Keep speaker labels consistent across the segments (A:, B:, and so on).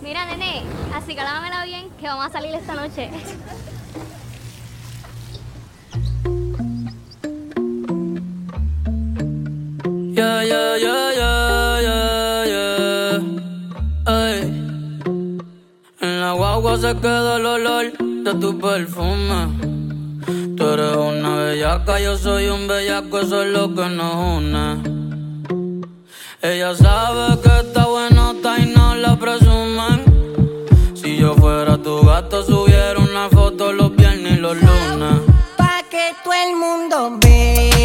A: Mira, nene, así que lámamela bien, que vamos a salir esta noche.
B: Yeah, yeah, yeah, yeah, yeah, yeah. En la guagua se queda el olor de tu perfume. Tú eres una bellaca, yo soy un bellaco, eso es lo que nos une. Ella sabe que está buenota
C: el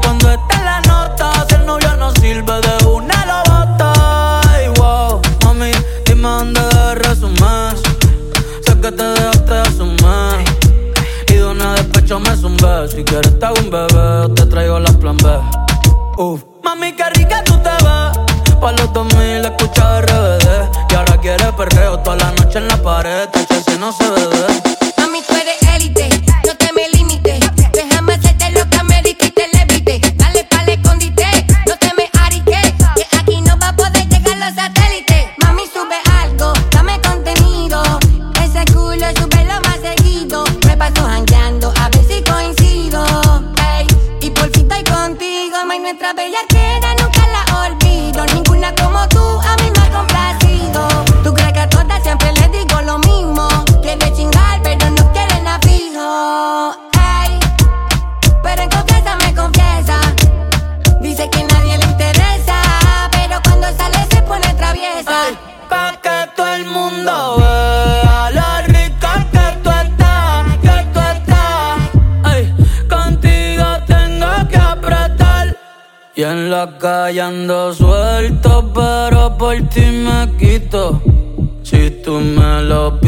B: cuando está la nota. Si el novio no sirve de una, lo bota. Ay, wow, mami, dime dónde de resumes. Sé que te dejaste de asumir. Y de una despecho me zumbé. Si quieres te hago un bebé, te traigo la plan B. Uf. Mami, qué rica tú te ves. Pa' los 2000 escucha RBD. Y ahora quieres perreo toda la noche en la pared. Te si no se bebe.
C: Mami, tú eres élite, nuestra bella queda, nunca la olvido. Ninguna como tú a mí me ha complacido. Tú crees que a todas siempre les
B: Y en la calle ando suelto, pero por ti me quito. Si tú me lo